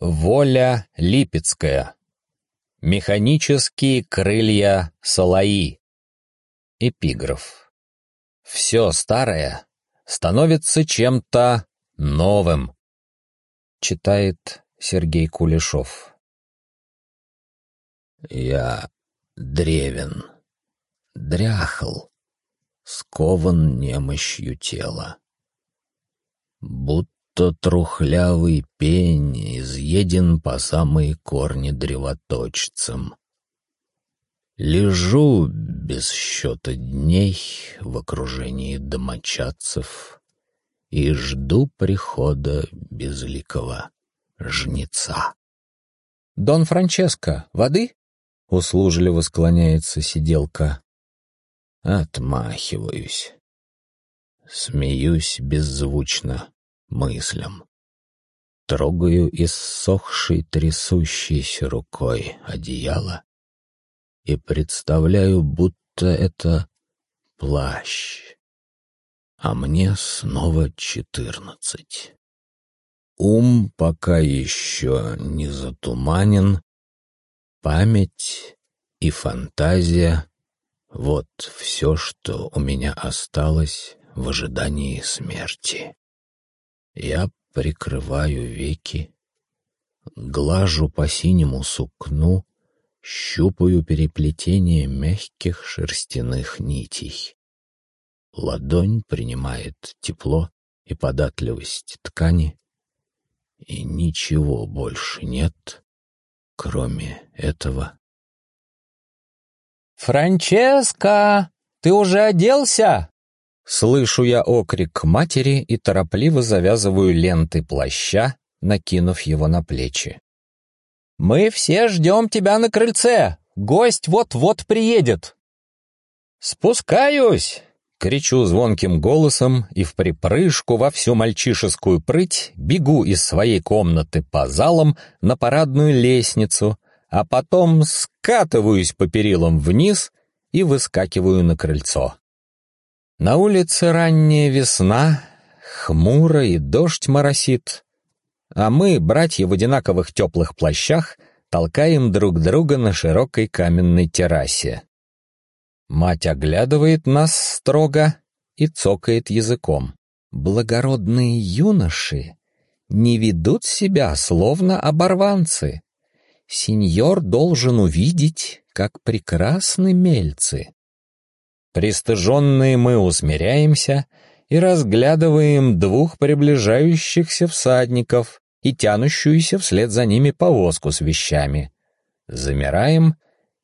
Воля Липецкая. Механические крылья Салаи. Эпиграф. Все старое становится чем-то новым. Читает Сергей Кулешов. Я древен, дряхл, скован немощью тела. Будто трухлявый пень изъеден по самые корни древоточцем. Лежу без счета дней в окружении домочадцев и жду прихода безликого жнеца. «Дон Франческо, воды?» — услужливо склоняется сиделка. Отмахиваюсь. Смеюсь беззвучно мыслям. Трогаю иссохшей трясущейся рукой одеяло и представляю, будто это плащ. А мне снова четырнадцать. Ум пока еще не затуманен, память и фантазия — вот все, что у меня осталось в ожидании смерти. Я прикрываю веки, глажу по синему сукну, щупаю переплетение мягких шерстяных нитей. Ладонь принимает тепло и податливость ткани, и ничего больше нет, кроме этого. «Франческо, ты уже оделся?» Слышу я окрик матери и торопливо завязываю ленты плаща, накинув его на плечи. «Мы все ждем тебя на крыльце! Гость вот-вот приедет!» «Спускаюсь!» Кричу звонким голосом и в припрыжку во всю мальчишескую прыть бегу из своей комнаты по залам на парадную лестницу, а потом скатываюсь по перилам вниз и выскакиваю на крыльцо. На улице ранняя весна, хмуро и дождь моросит, а мы, братья в одинаковых теплых плащах, толкаем друг друга на широкой каменной террасе. Мать оглядывает нас строго и цокает языком. Благородные юноши не ведут себя словно оборванцы. Сеньор должен увидеть, как прекрасны мельцы. Пристыженные мы усмиряемся и разглядываем двух приближающихся всадников и тянущуюся вслед за ними повозку с вещами. Замираем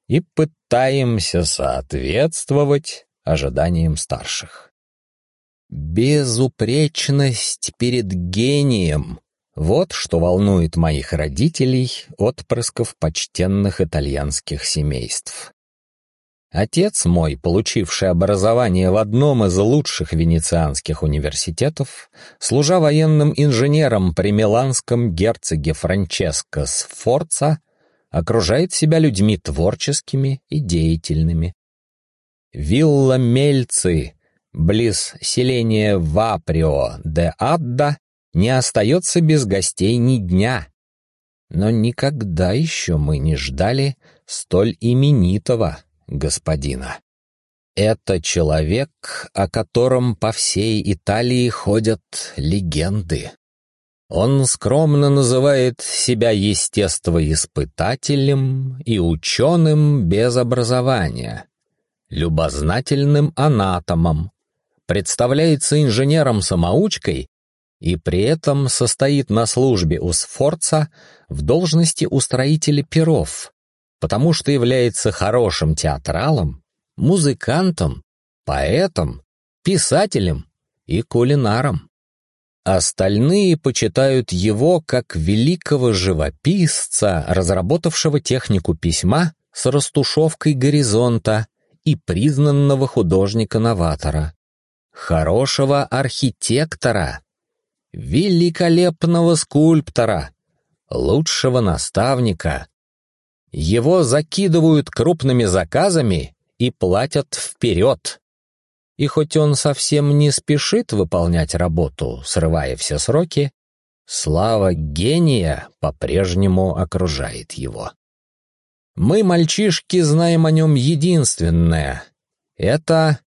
и пытаемся соответствовать ожиданиям старших. Безупречность перед гением — вот что волнует моих родителей, отпрысков почтенных итальянских семейств. Отец мой, получивший образование в одном из лучших венецианских университетов, служа военным инженером при миланском герцоге Франческо Сфорца, окружает себя людьми творческими и деятельными. Вилла Мельцы, близ селения Ваприо де Адда, не остается без гостей ни дня. Но никогда еще мы не ждали столь именитого господина. Это человек, о котором по всей Италии ходят легенды. Он скромно называет себя естествоиспытателем и ученым без образования, любознательным анатомом, представляется инженером-самоучкой и при этом состоит на службе у Сфорца в должности устроителя перов, потому что является хорошим театралом, музыкантом, поэтом, писателем и кулинаром. Остальные почитают его как великого живописца, разработавшего технику письма с растушевкой горизонта и признанного художника-новатора, хорошего архитектора, великолепного скульптора, лучшего наставника. Его закидывают крупными заказами и платят вперед. И хоть он совсем не спешит выполнять работу, срывая все сроки, Слава гения по-прежнему окружает его. Мы, мальчишки, знаем о нем единственное. Это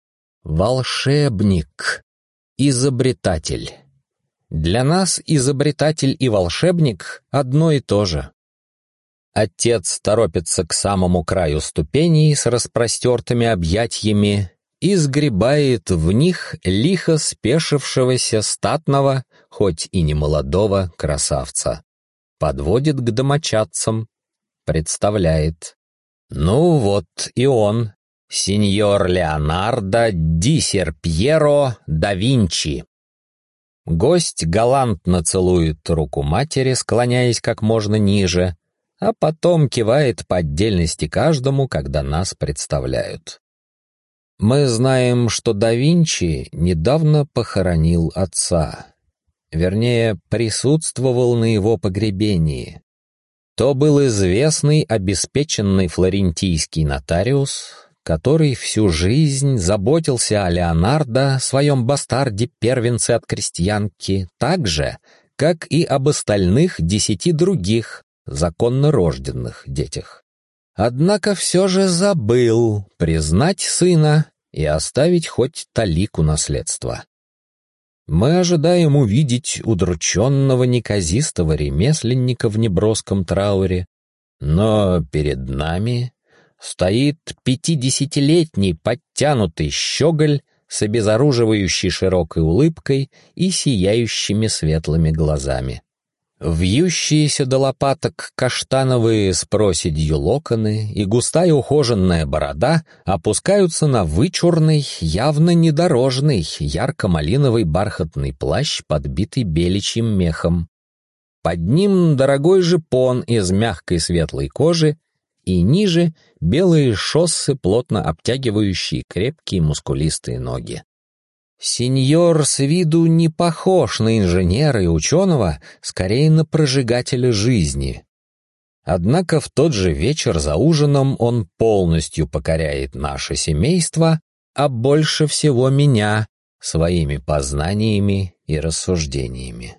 волшебник, изобретатель. Для нас изобретатель и волшебник одно и то же. Отец торопится к самому краю ступеней с распростертыми объятьями и сгребает в них лихо спешившегося статного, хоть и не молодого, красавца. Подводит к домочадцам, представляет. Ну вот и он, сеньор Леонардо ди Серпьеро да Винчи. Гость галантно целует руку матери, склоняясь как можно ниже, а потом кивает по отдельности каждому, когда нас представляют. Мы знаем, что да Винчи недавно похоронил отца. Вернее, присутствовал на его погребении. То был известный, обеспеченный флорентийский нотариус, который всю жизнь заботился о Леонардо, своем бастарде-первенце от крестьянки, так же, как и об остальных десяти других, законно рожденных детях. Однако все же забыл признать сына и оставить хоть талику наследства. Мы ожидаем увидеть удрученного неказистого ремесленника в неброском трауре, но перед нами стоит пятидесятилетний подтянутый щеголь с обезоруживающей широкой улыбкой и сияющими светлыми глазами. Вьющиеся до лопаток каштановые с проседью локоны и густая ухоженная борода опускаются на вычурный, явно недорожный, ярко-малиновый бархатный плащ, подбитый беличьим мехом. Под ним дорогой жипон из мягкой светлой кожи и ниже белые шоссы, плотно обтягивающие крепкие мускулистые ноги. Сеньор с виду не похож на инженера и ученого, скорее на прожигателя жизни. Однако в тот же вечер за ужином он полностью покоряет наше семейство, а больше всего меня, своими познаниями и рассуждениями.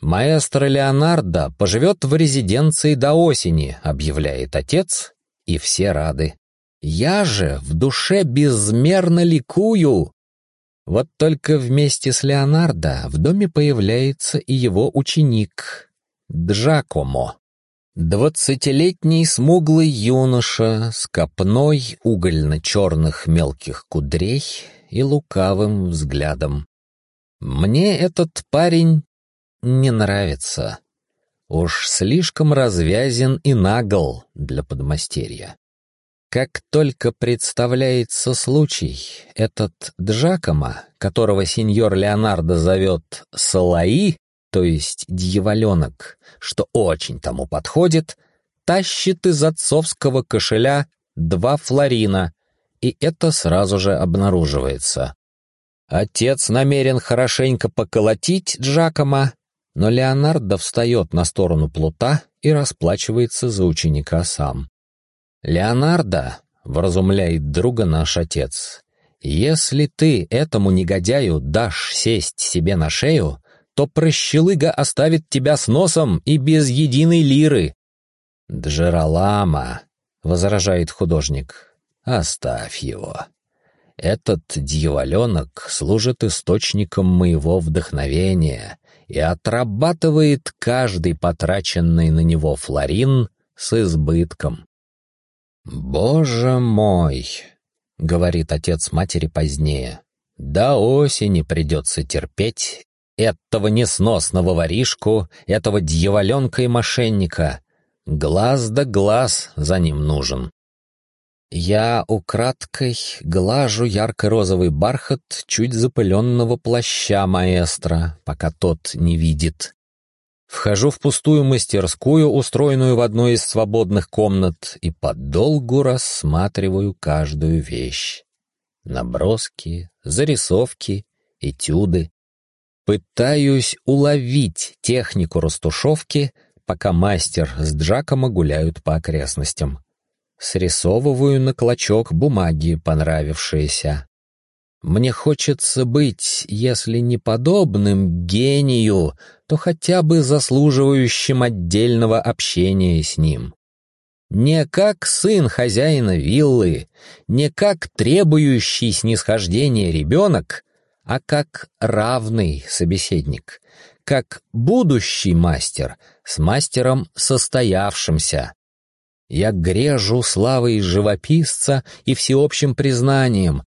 «Маэстро Леонардо поживет в резиденции до осени», — объявляет отец, и все рады. «Я же в душе безмерно ликую, вот только вместе с Леонардо в доме появляется и его ученик Джакомо. Двадцатилетний смуглый юноша с копной угольно-черных мелких кудрей и лукавым взглядом. Мне этот парень не нравится. Уж слишком развязен и нагл для подмастерья. Как только представляется случай, этот Джакома, которого сеньор Леонардо зовет Салаи, то есть дьяволенок, что очень тому подходит, тащит из отцовского кошеля два флорина, и это сразу же обнаруживается. Отец намерен хорошенько поколотить Джакома, но Леонардо встает на сторону плута и расплачивается за ученика сам. «Леонардо», — вразумляет друга наш отец, — «если ты этому негодяю дашь сесть себе на шею, то прощелыга оставит тебя с носом и без единой лиры». «Джералама», — возражает художник, — «оставь его». Этот дьяволенок служит источником моего вдохновения и отрабатывает каждый потраченный на него флорин с избытком. «Боже мой!» — говорит отец матери позднее. «До осени придется терпеть этого несносного воришку, этого дьяволенка и мошенника. Глаз да глаз за ним нужен». Я украдкой глажу ярко-розовый бархат чуть запыленного плаща маэстро, пока тот не видит. Вхожу в пустую мастерскую, устроенную в одной из свободных комнат, и подолгу рассматриваю каждую вещь. Наброски, зарисовки, этюды. Пытаюсь уловить технику растушевки, пока мастер с Джакома гуляют по окрестностям. Срисовываю на клочок бумаги понравившееся. Мне хочется быть, если не подобным гению, то хотя бы заслуживающим отдельного общения с ним. Не как сын хозяина виллы, не как требующий снисхождения ребенок, а как равный собеседник, как будущий мастер с мастером состоявшимся. Я грежу славой живописца и всеобщим признанием.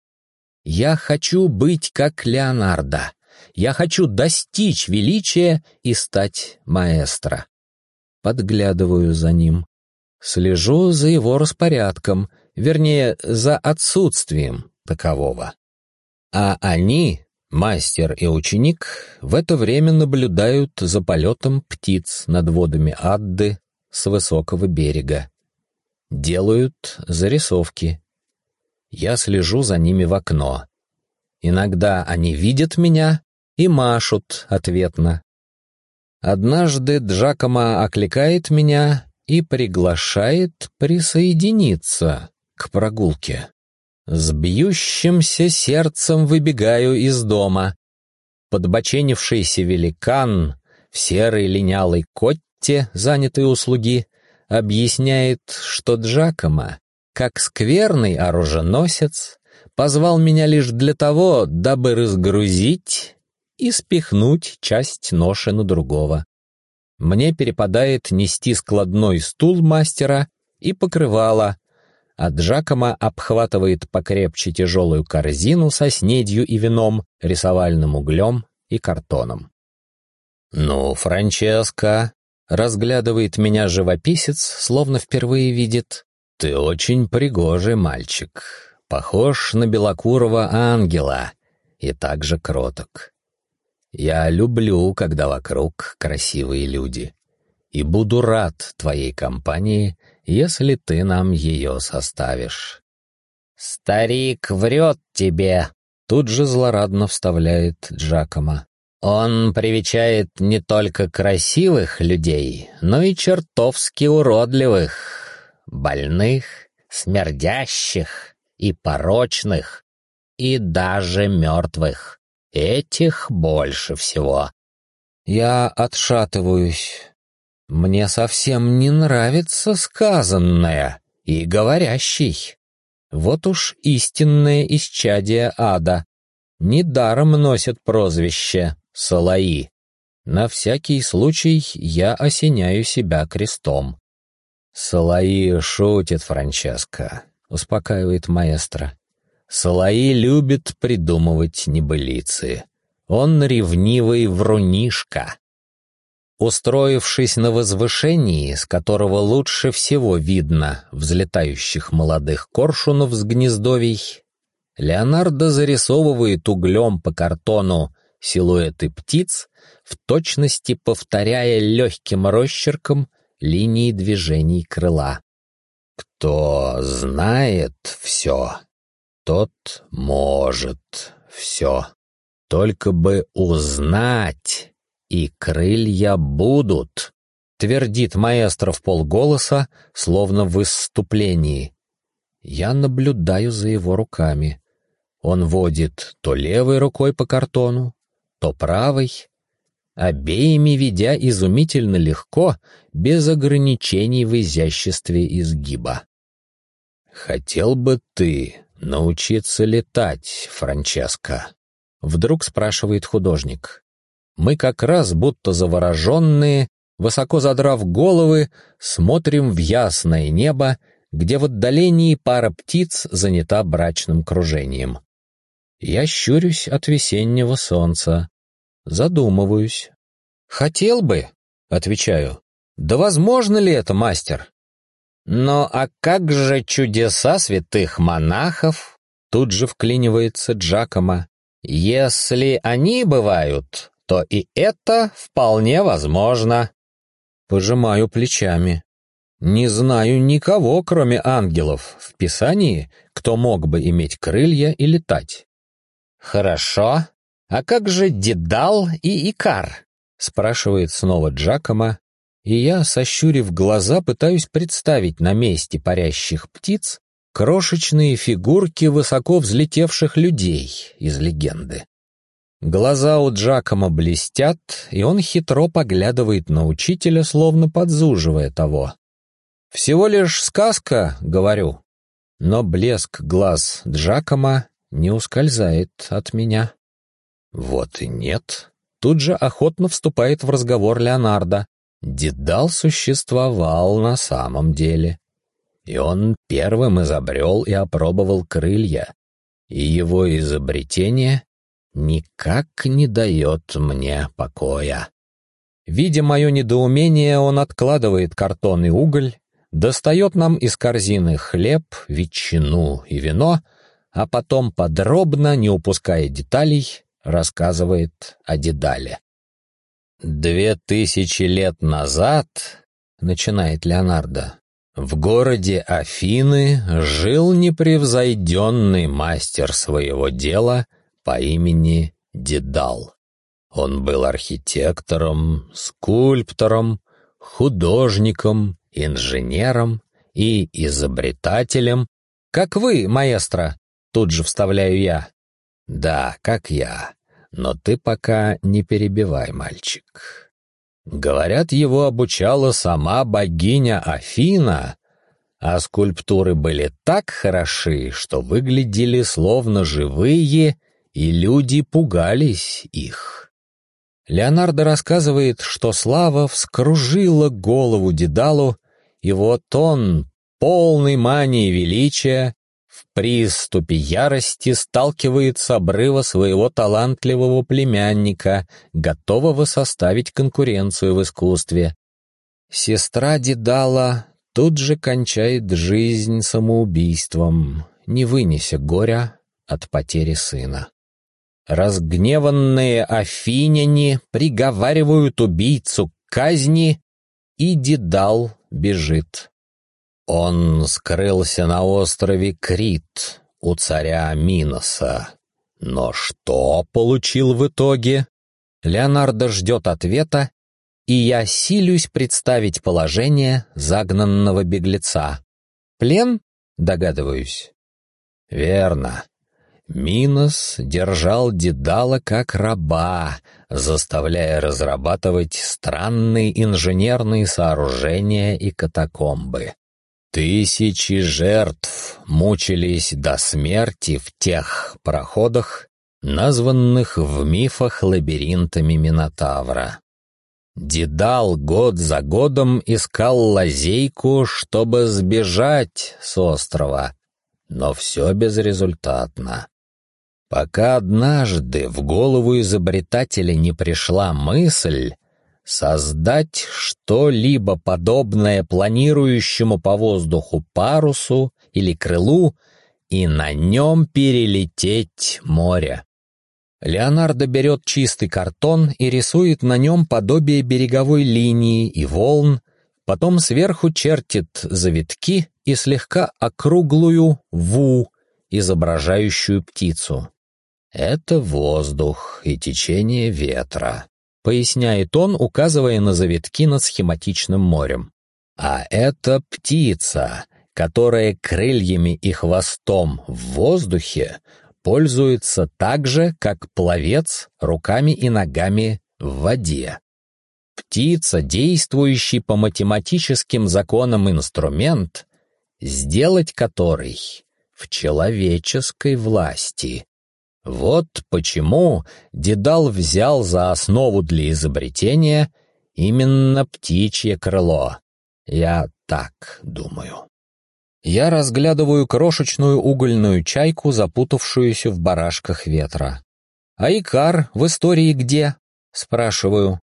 Я хочу быть как Леонардо. Я хочу достичь величия и стать маэстро. Подглядываю за ним. Слежу за его распорядком, вернее, за отсутствием такового. А они, мастер и ученик, в это время наблюдают за полетом птиц над водами Адды с высокого берега. Делают зарисовки. Я слежу за ними в окно. Иногда они видят меня и машут ответно. Однажды Джакома окликает меня и приглашает присоединиться к прогулке. С бьющимся сердцем выбегаю из дома. Подбоченившийся великан в серой линялой котте, занятой услуги, объясняет, что Джакома, как скверный оруженосец, позвал меня лишь для того, дабы разгрузить и спихнуть часть ноши на другого. Мне перепадает нести складной стул мастера и покрывало, а Джакома обхватывает покрепче тяжелую корзину со снедью и вином, рисовальным углем и картоном. «Ну, Франческо», — разглядывает меня живописец, словно впервые видит, — «ты очень пригожий мальчик, похож на белокурого ангела и также кроток. Я люблю, когда вокруг красивые люди, и буду рад твоей компании, если ты нам ее составишь». «Старик врет тебе», — тут же злорадно вставляет Джакома. «Он привечает не только красивых людей, но и чертовски уродливых, больных, смердящих и порочных, и даже мертвых. Этих больше всего. Я отшатываюсь. Мне совсем не нравится сказанное и говорящий. Вот уж истинное исчадие ада. Недаром носят прозвище Салаи. На всякий случай я осеняю себя крестом. «Салаи шутит, Франческо», — успокаивает маэстро. Салаи любит придумывать небылицы. Он ревнивый врунишка. Устроившись на возвышении, с которого лучше всего видно взлетающих молодых коршунов с гнездовий, Леонардо зарисовывает углем по картону силуэты птиц, в точности повторяя легким росчерком линии движений крыла. Кто знает все, тот может все. Только бы узнать, и крылья будут, твердит маэстро в полголоса, словно в выступлении. Я наблюдаю за его руками. Он водит то левой рукой по картону, то правой, обеими ведя изумительно легко, без ограничений в изяществе изгиба. «Хотел бы ты научиться летать, Франческо?» Вдруг спрашивает художник. Мы как раз, будто завороженные, высоко задрав головы, смотрим в ясное небо, где в отдалении пара птиц занята брачным кружением. Я щурюсь от весеннего солнца, задумываюсь. «Хотел бы», — отвечаю. «Да возможно ли это, мастер?» «Но а как же чудеса святых монахов?» Тут же вклинивается Джакома. «Если они бывают, то и это вполне возможно». Пожимаю плечами. Не знаю никого, кроме ангелов, в Писании, кто мог бы иметь крылья и летать. «Хорошо. А как же Дедал и Икар?» — спрашивает снова Джакома, и я, сощурив глаза, пытаюсь представить на месте парящих птиц крошечные фигурки высоко взлетевших людей из легенды. Глаза у Джакома блестят, и он хитро поглядывает на учителя, словно подзуживая того. «Всего лишь сказка, — говорю, — но блеск глаз Джакома не ускользает от меня». «Вот и нет», — тут же охотно вступает в разговор Леонардо. Дедал существовал на самом деле. И он первым изобрел и опробовал крылья, и его изобретение никак не дает мне покоя. Видя мое недоумение, он откладывает картон и уголь, достает нам из корзины хлеб, ветчину и вино, а потом подробно, не упуская деталей, рассказывает о Дедале. «Две тысячи лет назад, — начинает Леонардо, — в городе Афины жил непревзойденный мастер своего дела по имени Дедал. Он был архитектором, скульптором, художником, инженером и изобретателем, как вы, маэстро, тут же вставляю я. Да, как я. Но ты пока не перебивай, мальчик. Говорят, его обучала сама богиня Афина, а скульптуры были так хороши, что выглядели словно живые, и люди пугались их. Леонардо рассказывает, что слава вскружила голову Дедалу, и вот он, полный мании величия, приступе ярости сталкивает с обрыва своего талантливого племянника, готового составить конкуренцию в искусстве. Сестра Дедала тут же кончает жизнь самоубийством, не вынеся горя от потери сына. Разгневанные афиняне приговаривают убийцу к казни, и Дедал бежит. Он скрылся на острове Крит у царя Миноса. Но что получил в итоге? Леонардо ждет ответа, и я силюсь представить положение загнанного беглеца. Плен? Догадываюсь. Верно. Минос держал Дедала как раба, заставляя разрабатывать странные инженерные сооружения и катакомбы. Тысячи жертв мучились до смерти в тех проходах, названных в мифах лабиринтами Минотавра. Дедал год за годом искал лазейку, чтобы сбежать с острова, но все безрезультатно. Пока однажды в голову изобретателя не пришла мысль создать что-либо подобное планирующему по воздуху парусу или крылу и на нем перелететь море. Леонардо берет чистый картон и рисует на нем подобие береговой линии и волн, потом сверху чертит завитки и слегка округлую «ву», изображающую птицу. Это воздух и течение ветра поясняет он, указывая на завитки над схематичным морем. А это птица, которая крыльями и хвостом в воздухе пользуется так же, как пловец руками и ногами в воде. Птица, действующий по математическим законам инструмент, сделать который в человеческой власти. Вот почему Дедал взял за основу для изобретения именно птичье крыло. Я так думаю. Я разглядываю крошечную угольную чайку, запутавшуюся в барашках ветра. «А Икар в истории где?» — спрашиваю.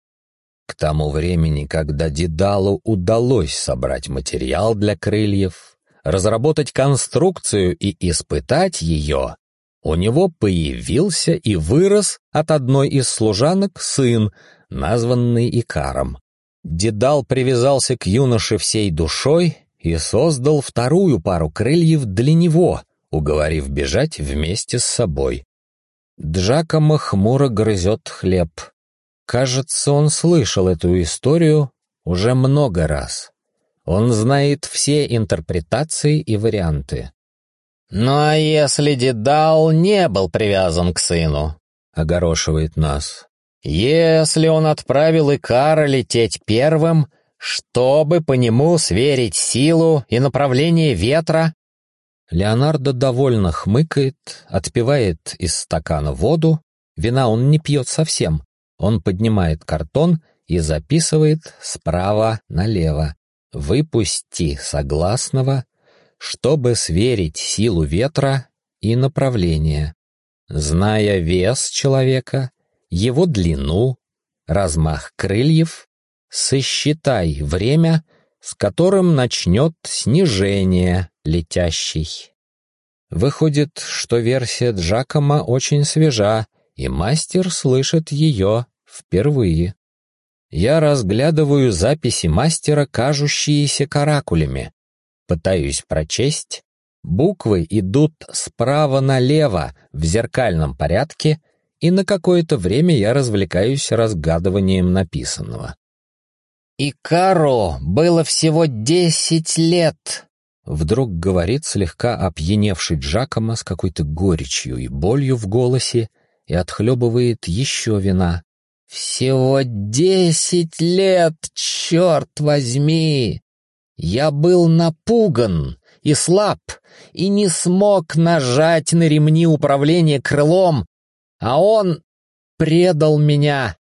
К тому времени, когда Дедалу удалось собрать материал для крыльев, разработать конструкцию и испытать ее, у него появился и вырос от одной из служанок сын, названный Икаром. Дедал привязался к юноше всей душой и создал вторую пару крыльев для него, уговорив бежать вместе с собой. Джакомо хмуро грызет хлеб. Кажется, он слышал эту историю уже много раз. Он знает все интерпретации и варианты. «Ну а если Дедал не был привязан к сыну?» — огорошивает нас. «Если он отправил Икара лететь первым, чтобы по нему сверить силу и направление ветра?» Леонардо довольно хмыкает, отпивает из стакана воду. Вина он не пьет совсем. Он поднимает картон и записывает справа налево. «Выпусти согласного чтобы сверить силу ветра и направление, зная вес человека, его длину, размах крыльев, сосчитай время, с которым начнет снижение летящий. Выходит, что версия Джакома очень свежа, и мастер слышит ее впервые. Я разглядываю записи мастера, кажущиеся каракулями, Пытаюсь прочесть. Буквы идут справа налево в зеркальном порядке, и на какое-то время я развлекаюсь разгадыванием написанного. «Икару было всего десять лет», — вдруг говорит слегка опьяневший Джакома с какой-то горечью и болью в голосе и отхлебывает еще вина. «Всего десять лет, черт возьми! Я был напуган и слаб, и не смог нажать на ремни управления крылом, а он предал меня.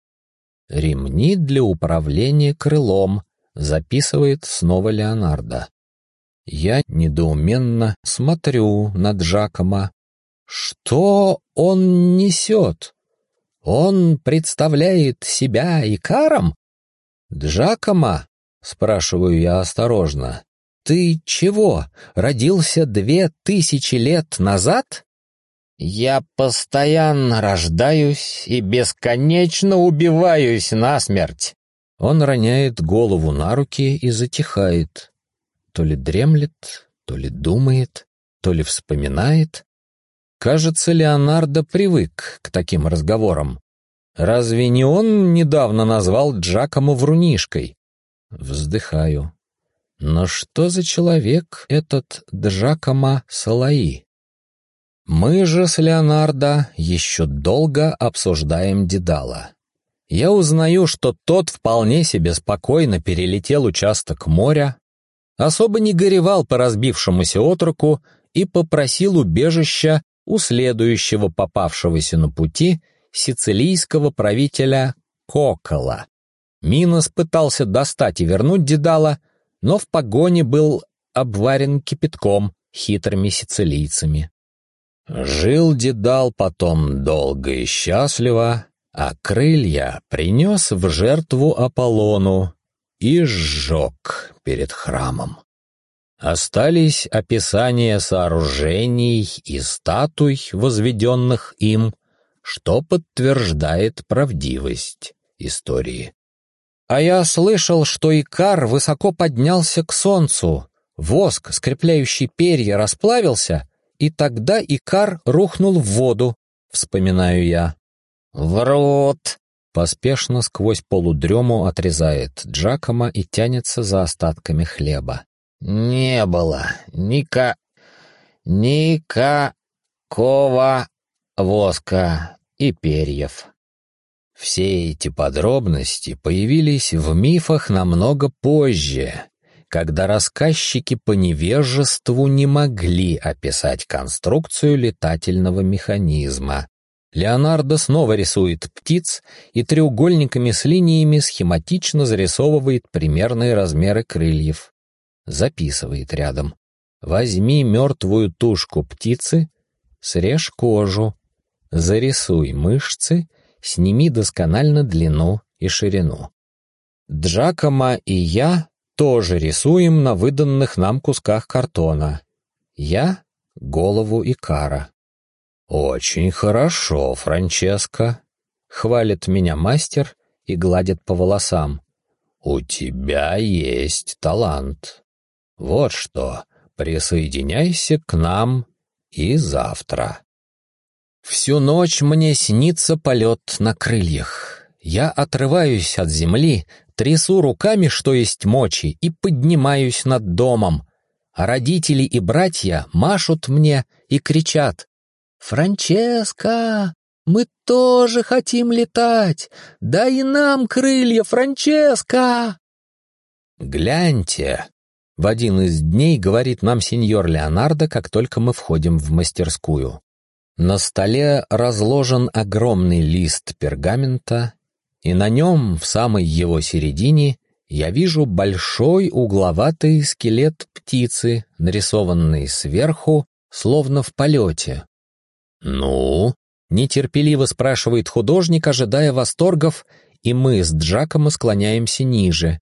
«Ремни для управления крылом», — записывает снова Леонардо. Я недоуменно смотрю на Джакома. Что он несет? Он представляет себя Икаром? Джакома Спрашиваю я осторожно. «Ты чего, родился две тысячи лет назад?» «Я постоянно рождаюсь и бесконечно убиваюсь насмерть!» Он роняет голову на руки и затихает. То ли дремлет, то ли думает, то ли вспоминает. Кажется, Леонардо привык к таким разговорам. Разве не он недавно назвал Джакомо врунишкой? Вздыхаю. Но что за человек этот Джакома Салаи? Мы же с Леонардо еще долго обсуждаем Дедала. Я узнаю, что тот вполне себе спокойно перелетел участок моря, особо не горевал по разбившемуся отроку и попросил убежища у следующего попавшегося на пути сицилийского правителя Кокола. Минос пытался достать и вернуть Дедала, но в погоне был обварен кипятком хитрыми сицилийцами. Жил Дедал потом долго и счастливо, а крылья принес в жертву Аполлону и сжег перед храмом. Остались описания сооружений и статуй, возведенных им, что подтверждает правдивость истории. А я слышал, что Икар высоко поднялся к солнцу, воск, скрепляющий перья, расплавился, и тогда Икар рухнул в воду, вспоминаю я. «Врут!» Поспешно сквозь полудрему отрезает Джакома и тянется за остатками хлеба. «Не было ника... никакого воска и перьев». Все эти подробности появились в мифах намного позже, когда рассказчики по невежеству не могли описать конструкцию летательного механизма. Леонардо снова рисует птиц и треугольниками с линиями схематично зарисовывает примерные размеры крыльев. Записывает рядом. Возьми мертвую тушку птицы, срежь кожу, зарисуй мышцы сними досконально длину и ширину. Джакома и я тоже рисуем на выданных нам кусках картона. Я — голову Икара. «Очень хорошо, Франческо», — хвалит меня мастер и гладит по волосам. «У тебя есть талант. Вот что, присоединяйся к нам и завтра». Всю ночь мне снится полет на крыльях. Я отрываюсь от земли, трясу руками, что есть мочи, и поднимаюсь над домом. а родители и братья машут мне и кричат «Франческа, мы тоже хотим летать! Дай нам крылья, Франческа!» «Гляньте!» — в один из дней говорит нам сеньор Леонардо, как только мы входим в мастерскую. На столе разложен огромный лист пергамента, и на нем, в самой его середине, я вижу большой угловатый скелет птицы, нарисованный сверху, словно в полете. «Ну?» — нетерпеливо спрашивает художник, ожидая восторгов, и мы с Джакомо склоняемся ниже.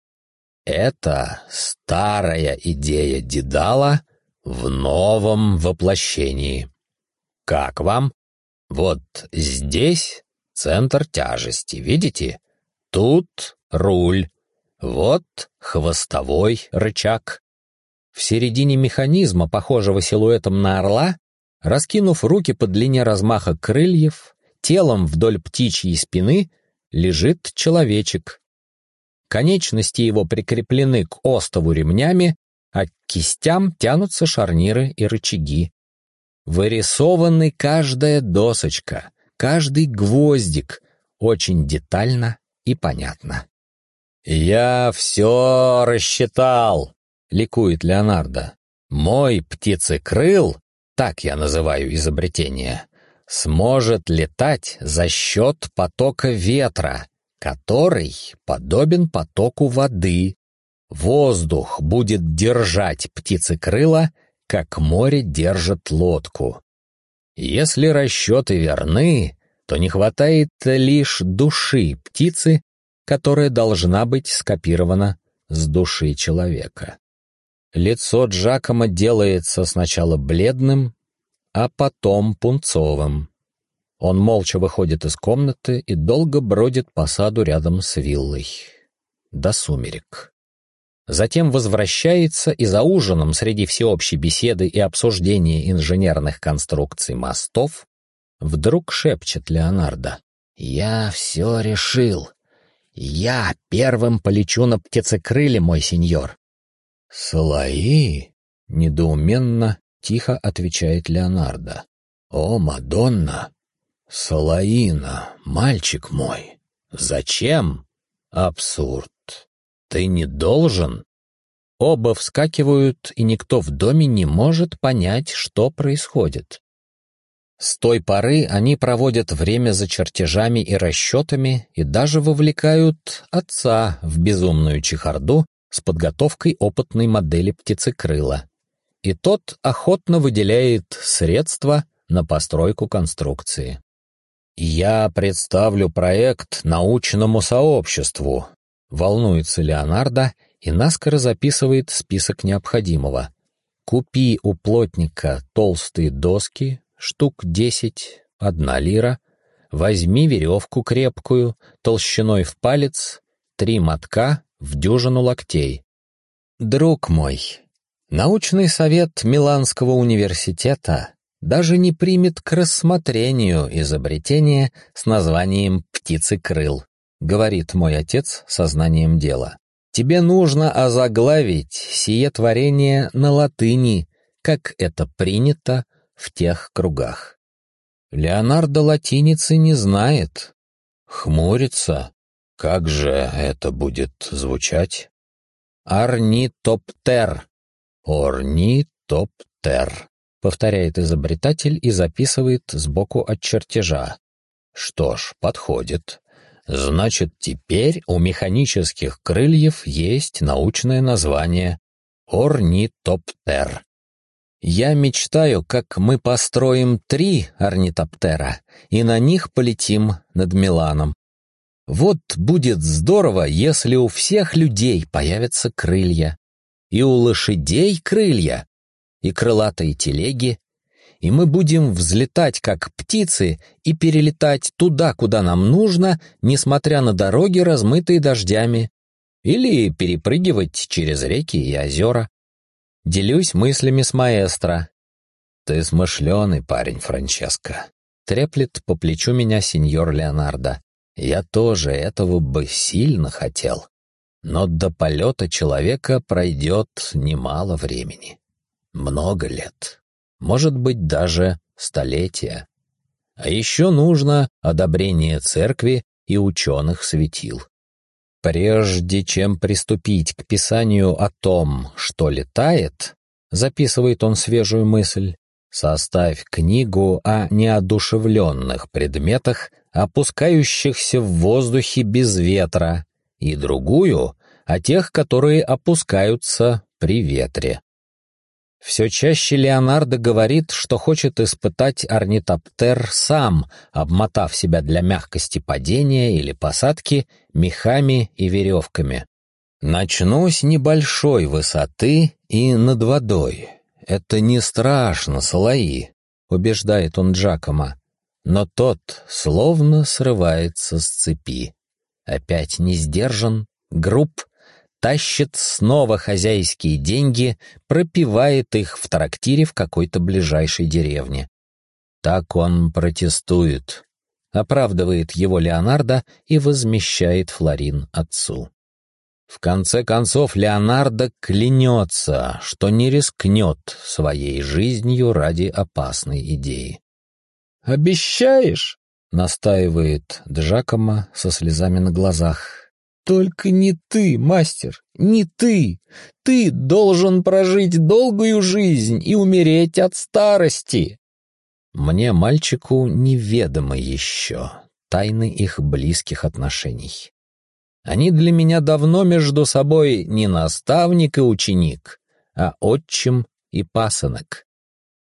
Это старая идея Дедала в новом воплощении. Как вам? Вот здесь центр тяжести, видите? Тут руль. Вот хвостовой рычаг. В середине механизма, похожего силуэтом на орла, раскинув руки по длине размаха крыльев, телом вдоль птичьей спины, лежит человечек. Конечности его прикреплены к остову ремнями, а к кистям тянутся шарниры и рычаги. Вырисованы каждая досочка, каждый гвоздик, очень детально и понятно. «Я все рассчитал», — ликует Леонардо. «Мой птицекрыл, так я называю изобретение, сможет летать за счет потока ветра, который подобен потоку воды. Воздух будет держать птицекрыло, как море держит лодку. Если расчеты верны, то не хватает лишь души птицы, которая должна быть скопирована с души человека. Лицо Джакома делается сначала бледным, а потом пунцовым. Он молча выходит из комнаты и долго бродит по саду рядом с виллой. До сумерек. Затем возвращается и за ужином среди всеобщей беседы и обсуждения инженерных конструкций мостов вдруг шепчет Леонардо. «Я все решил. Я первым полечу на птицекрыле, мой сеньор». «Слои?» — недоуменно, тихо отвечает Леонардо. «О, Мадонна! Салаина, мальчик мой! Зачем? Абсурд! «Ты не должен?» Оба вскакивают, и никто в доме не может понять, что происходит. С той поры они проводят время за чертежами и расчетами и даже вовлекают отца в безумную чехарду с подготовкой опытной модели птицекрыла. И тот охотно выделяет средства на постройку конструкции. «Я представлю проект научному сообществу», Волнуется Леонардо и наскоро записывает список необходимого. Купи у плотника толстые доски, штук десять, одна лира. Возьми веревку крепкую, толщиной в палец, три мотка в дюжину локтей. Друг мой, научный совет Миланского университета даже не примет к рассмотрению изобретение с названием «птицы крыл». — говорит мой отец сознанием дела. «Тебе нужно озаглавить сие творение на латыни, как это принято в тех кругах». Леонардо латиницы не знает. Хмурится. Как же это будет звучать? «Орнитоптер». «Орнитоптер», — повторяет изобретатель и записывает сбоку от чертежа. Что ж, подходит. Значит, теперь у механических крыльев есть научное название орнитоптер. Я мечтаю, как мы построим три орнитоптера и на них полетим над Миланом. Вот будет здорово, если у всех людей появятся крылья, и у лошадей крылья, и крылатые телеги, и мы будем взлетать как птицы и перелетать туда, куда нам нужно, несмотря на дороги, размытые дождями, или перепрыгивать через реки и озера. Делюсь мыслями с маэстро. «Ты смышленый парень, Франческо», — треплет по плечу меня сеньор Леонардо. «Я тоже этого бы сильно хотел, но до полета человека пройдет немало времени». Много лет. Может быть, даже столетия. А еще нужно одобрение церкви и ученых светил. Прежде чем приступить к писанию о том, что летает, записывает он свежую мысль, составь книгу о неодушевленных предметах, опускающихся в воздухе без ветра, и другую о тех, которые опускаются при ветре. Все чаще Леонардо говорит, что хочет испытать орнитоптер сам, обмотав себя для мягкости падения или посадки мехами и веревками. «Начну с небольшой высоты и над водой. Это не страшно, Салаи», — убеждает он Джакома. Но тот словно срывается с цепи. Опять не сдержан, груб, тащит снова хозяйские деньги, пропивает их в трактире в какой-то ближайшей деревне. Так он протестует, оправдывает его Леонардо и возмещает Флорин отцу. В конце концов, Леонардо клянется, что не рискнет своей жизнью ради опасной идеи. «Обещаешь?» — настаивает Джакома со слезами на глазах. Только не ты, мастер, не ты. Ты должен прожить долгую жизнь и умереть от старости. Мне, мальчику, неведомы еще тайны их близких отношений. Они для меня давно между собой не наставник и ученик, а отчим и пасынок.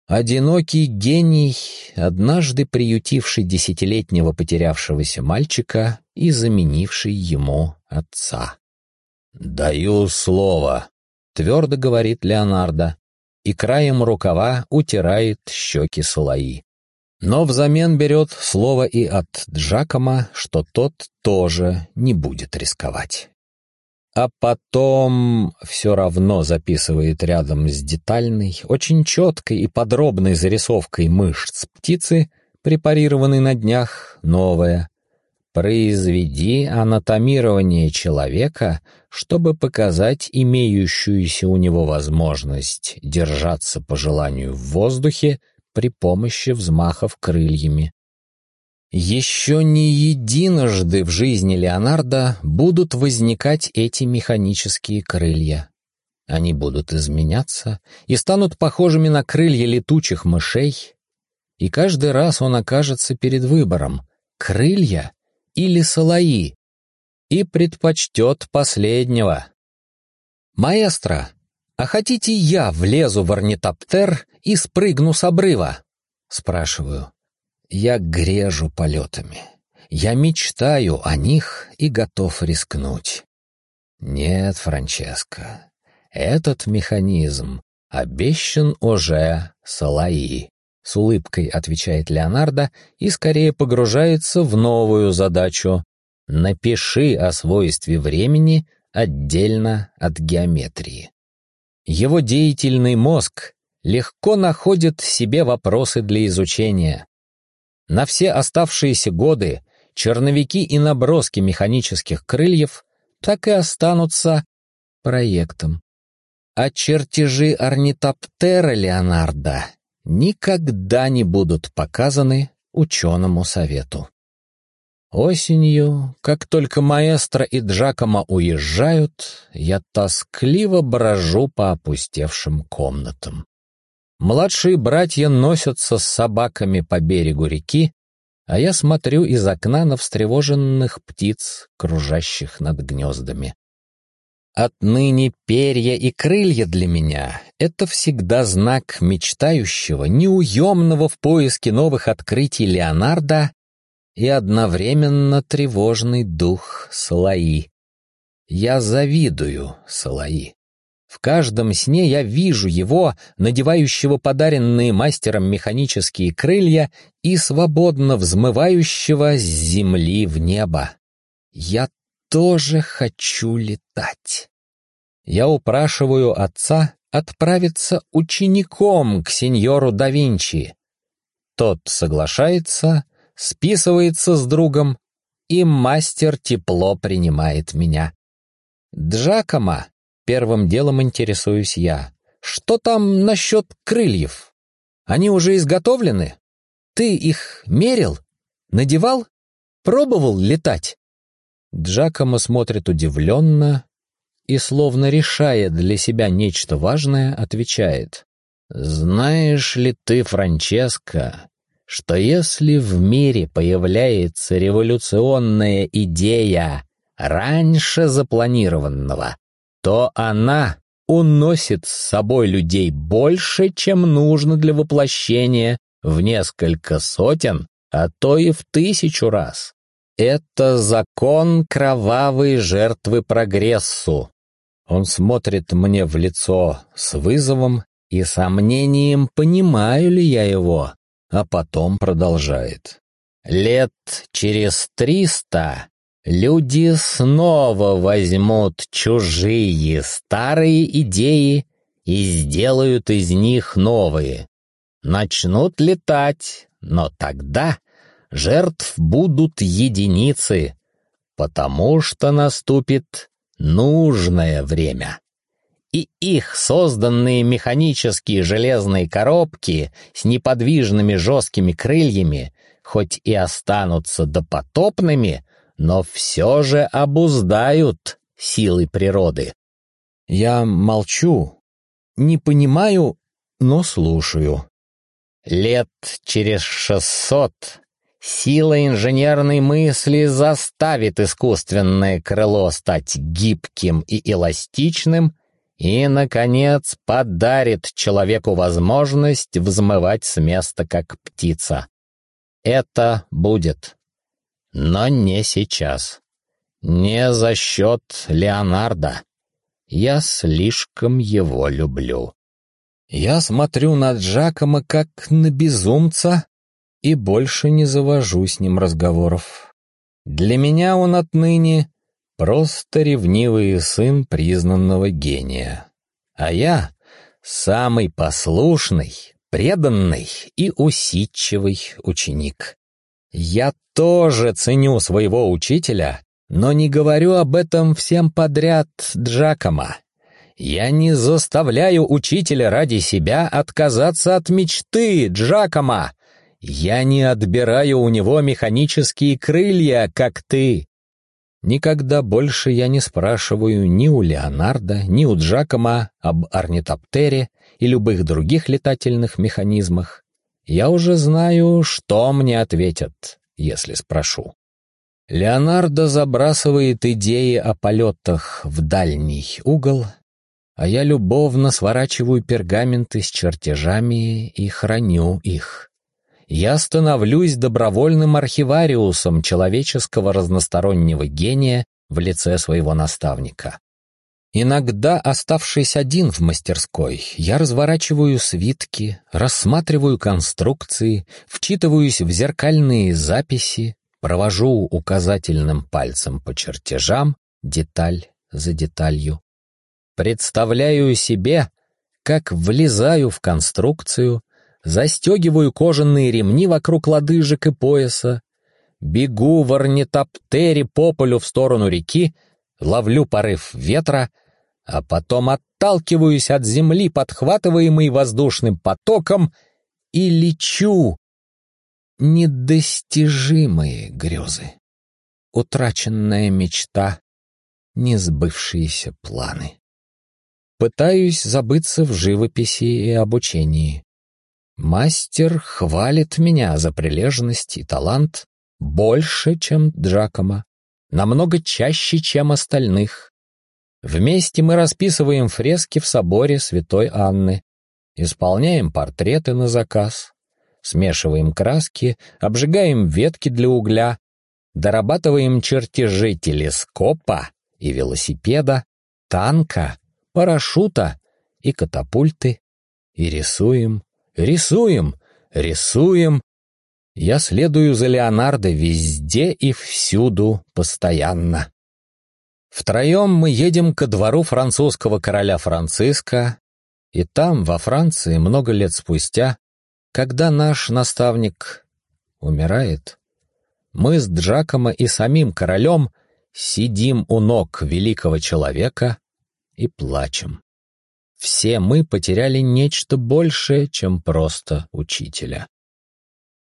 Одинокий гений, однажды приютивший десятилетнего потерявшегося мальчика и заменивший ему отца. «Даю слово», — твердо говорит Леонардо, и краем рукава утирает щеки Салаи. Но взамен берет слово и от Джакома, что тот тоже не будет рисковать а потом все равно записывает рядом с детальной, очень четкой и подробной зарисовкой мышц птицы, препарированной на днях, новое. Произведи анатомирование человека, чтобы показать имеющуюся у него возможность держаться по желанию в воздухе при помощи взмахов крыльями. Еще не единожды в жизни Леонардо будут возникать эти механические крылья. Они будут изменяться и станут похожими на крылья летучих мышей, и каждый раз он окажется перед выбором — крылья или салаи, и предпочтет последнего. «Маэстро, а хотите я влезу в орнитоптер и спрыгну с обрыва?» — спрашиваю. Я грежу полетами. Я мечтаю о них и готов рискнуть. Нет, Франческо, этот механизм обещан уже Салаи. С улыбкой отвечает Леонардо и скорее погружается в новую задачу. Напиши о свойстве времени отдельно от геометрии. Его деятельный мозг легко находит себе вопросы для изучения. На все оставшиеся годы черновики и наброски механических крыльев так и останутся проектом. А чертежи орнитоптера Леонардо никогда не будут показаны ученому совету. Осенью, как только маэстро и Джакомо уезжают, я тоскливо брожу по опустевшим комнатам. Младшие братья носятся с собаками по берегу реки, а я смотрю из окна на встревоженных птиц, кружащих над гнездами. Отныне перья и крылья для меня — это всегда знак мечтающего, неуемного в поиске новых открытий Леонардо и одновременно тревожный дух Салаи. Я завидую Салаи. В каждом сне я вижу его, надевающего подаренные мастером механические крылья и свободно взмывающего с земли в небо. Я тоже хочу летать. Я упрашиваю отца отправиться учеником к сеньору да Винчи. Тот соглашается, списывается с другом, и мастер тепло принимает меня. Джакома Первым делом интересуюсь я. что там насчет крыльев? Они уже изготовлены? Ты их мерил? Надевал? Пробовал летать?» Джакомо смотрит удивленно и, словно решая для себя нечто важное, отвечает. «Знаешь ли ты, Франческо, что если в мире появляется революционная идея раньше запланированного, то она уносит с собой людей больше, чем нужно для воплощения в несколько сотен, а то и в тысячу раз. Это закон кровавой жертвы прогрессу. Он смотрит мне в лицо с вызовом и сомнением, понимаю ли я его, а потом продолжает. Лет через триста люди снова возьмут чужие старые идеи и сделают из них новые. Начнут летать, но тогда жертв будут единицы, потому что наступит нужное время. И их созданные механические железные коробки с неподвижными жесткими крыльями хоть и останутся допотопными, но все же обуздают силы природы. Я молчу, не понимаю, но слушаю. Лет через шестьсот сила инженерной мысли заставит искусственное крыло стать гибким и эластичным и, наконец, подарит человеку возможность взмывать с места, как птица. Это будет. Но не сейчас. Не за счет Леонардо. Я слишком его люблю. Я смотрю на Джакома как на безумца и больше не завожу с ним разговоров. Для меня он отныне просто ревнивый сын признанного гения. А я самый послушный, преданный и усидчивый ученик. Я тоже ценю своего учителя, но не говорю об этом всем подряд Джакома. Я не заставляю учителя ради себя отказаться от мечты Джакома. Я не отбираю у него механические крылья, как ты. Никогда больше я не спрашиваю ни у Леонардо, ни у Джакома об орнитоптере и любых других летательных механизмах. Я уже знаю, что мне ответят, если спрошу. Леонардо забрасывает идеи о полетах в дальний угол а я любовно сворачиваю пергаменты с чертежами и храню их. Я становлюсь добровольным архивариусом человеческого разностороннего гения в лице своего наставника. Иногда, оставшись один в мастерской, я разворачиваю свитки, рассматриваю конструкции, вчитываюсь в зеркальные записи, провожу указательным пальцем по чертежам, деталь за деталью. Представляю себе, как влезаю в конструкцию, застегиваю кожаные ремни вокруг лодыжек и пояса, бегу в орнитоптере по полю в сторону реки, ловлю порыв ветра, а потом отталкиваюсь от земли, подхватываемый воздушным потоком, и лечу. Недостижимые грезы, утраченная мечта, несбывшиеся планы. Пытаюсь забыться в живописи и обучении. Мастер хвалит меня за прилежность и талант больше, чем Джакома, намного чаще, чем остальных. Вместе мы расписываем фрески в соборе Святой Анны, исполняем портреты на заказ, смешиваем краски, обжигаем ветки для угля, дорабатываем чертежи телескопа и велосипеда, танка парашюта и катапульты. И рисуем, рисуем, рисуем. Я следую за Леонардо везде и всюду, постоянно. Втроем мы едем ко двору французского короля Франциска, и там, во Франции, много лет спустя, когда наш наставник умирает, мы с Джакомо и самим королем сидим у ног великого человека и плачем. все мы потеряли нечто большее, чем просто учителя.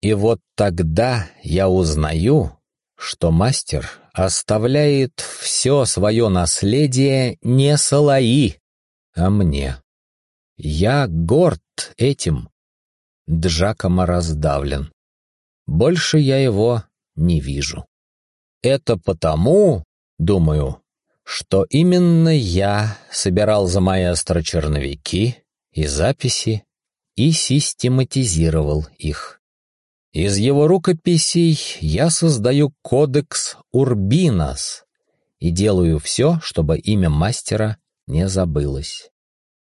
И вот тогда я узнаю, что мастер оставляет все свое наследие не Салаи, а мне. Я горд этим. Джакомо раздавлен. Больше я его не вижу. Это потому, думаю, что именно я собирал за маэстро черновики и записи и систематизировал их. Из его рукописей я создаю кодекс Урбинас и делаю все, чтобы имя мастера не забылось.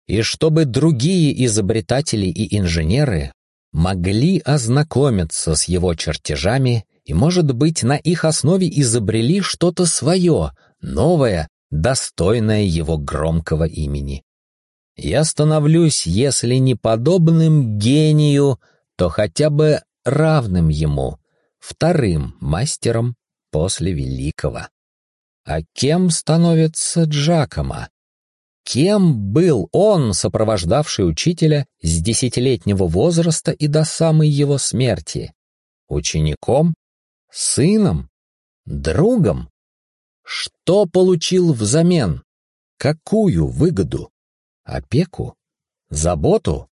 И чтобы другие изобретатели и инженеры могли ознакомиться с его чертежами и, может быть, на их основе изобрели что-то свое, новое, достойное его громкого имени. Я становлюсь, если не подобным гению, то хотя бы равным ему, вторым мастером после великого. А кем становится Джакомо? Кем был он, сопровождавший учителя с десятилетнего возраста и до самой его смерти? Учеником? Сыном? Другом? Что получил взамен? Какую выгоду? Опеку? Заботу?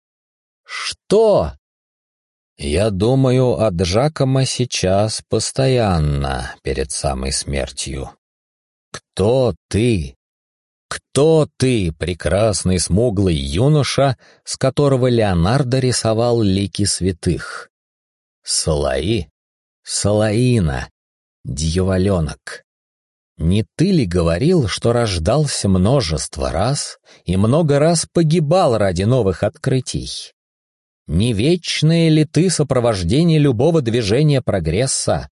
Что? Я думаю о Джакомо сейчас постоянно перед самой смертью. Кто ты? Кто ты, прекрасный смуглый юноша, с которого Леонардо рисовал лики святых? Салаи? Салаина? Дьяволенок? Не ты ли говорил, что рождался множество раз и много раз погибал ради новых открытий? Не вечное ли ты сопровождение любого движения прогресса?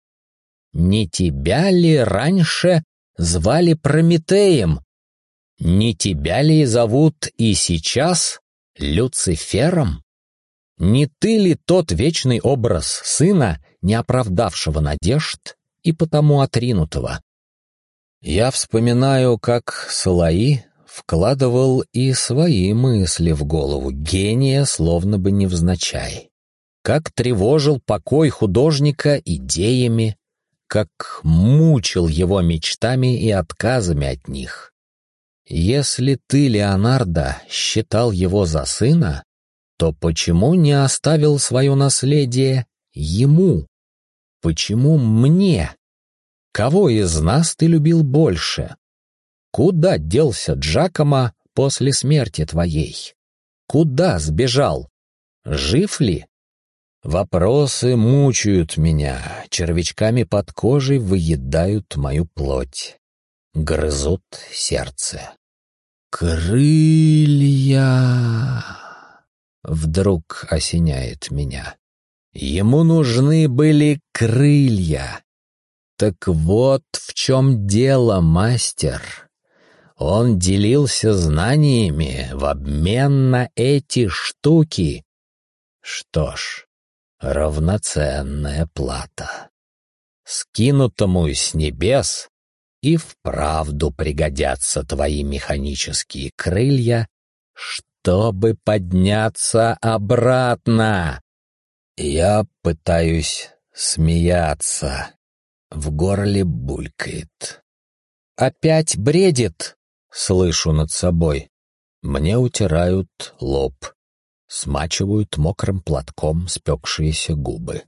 Не тебя ли раньше звали Прометеем? Не тебя ли зовут и сейчас Люцифером? Не ты ли тот вечный образ сына, не оправдавшего надежд и потому отринутого? Я вспоминаю, как Салаи вкладывал и свои мысли в голову гения, словно бы невзначай. Как тревожил покой художника идеями, как мучил его мечтами и отказами от них. Если ты, Леонардо, считал его за сына, то почему не оставил свое наследие ему? Почему мне? Кого из нас ты любил больше? Куда делся Джакомо после смерти твоей? Куда сбежал? Жив ли? Вопросы мучают меня, червячками под кожей выедают мою плоть, грызут сердце. Крылья! Вдруг осеняет меня. Ему нужны были крылья. Так вот в чем дело, мастер. Он делился знаниями в обмен на эти штуки. Что ж, равноценная плата. Скинутому с небес и вправду пригодятся твои механические крылья, чтобы подняться обратно. Я пытаюсь смеяться. В горле булькает. «Опять бредит!» — слышу над собой. Мне утирают лоб, смачивают мокрым платком спекшиеся губы.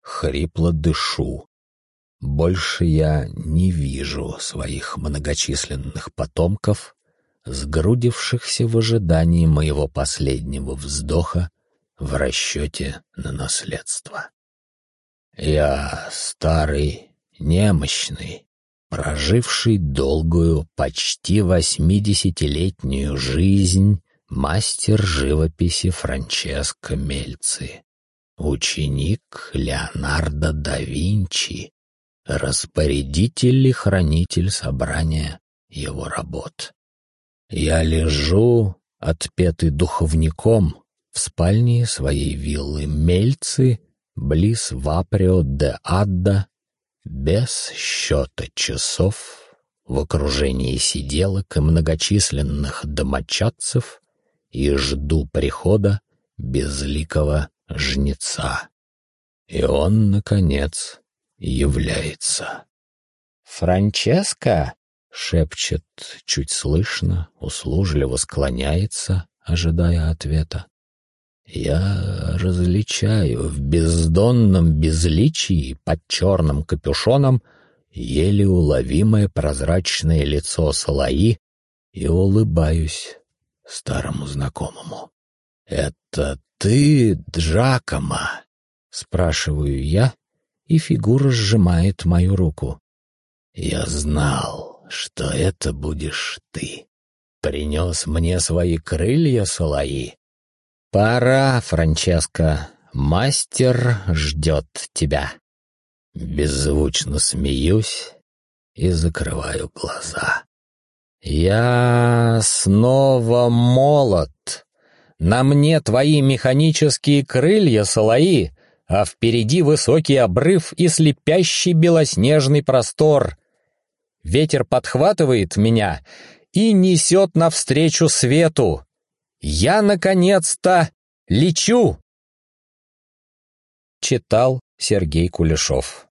Хрипло дышу. Больше я не вижу своих многочисленных потомков, сгрудившихся в ожидании моего последнего вздоха в расчете на наследство. Я старый, немощный, проживший долгую, почти восьмидесятилетнюю жизнь мастер живописи Франческо Мельци, ученик Леонардо да Винчи, распорядитель и хранитель собрания его работ. Я лежу, отпетый духовником, в спальне своей виллы Мельцы близ Ваприо де Адда, без счета часов, в окружении сиделок и многочисленных домочадцев, и жду прихода безликого жнеца. И он, наконец, является. «Франческо?» — шепчет чуть слышно, услужливо склоняется, ожидая ответа. Я различаю в бездонном безличии под черным капюшоном еле уловимое прозрачное лицо Салаи и улыбаюсь старому знакомому. «Это ты, Джакома?» — спрашиваю я, и фигура сжимает мою руку. «Я знал, что это будешь ты. Принес мне свои крылья, Салаи?» «Пора, Франческо. Мастер ждет тебя». Беззвучно смеюсь и закрываю глаза. «Я снова молод. На мне твои механические крылья, Салаи, а впереди высокий обрыв и слепящий белоснежный простор. Ветер подхватывает меня и несет навстречу свету. Я, наконец-то, лечу!» Читал Сергей Кулешов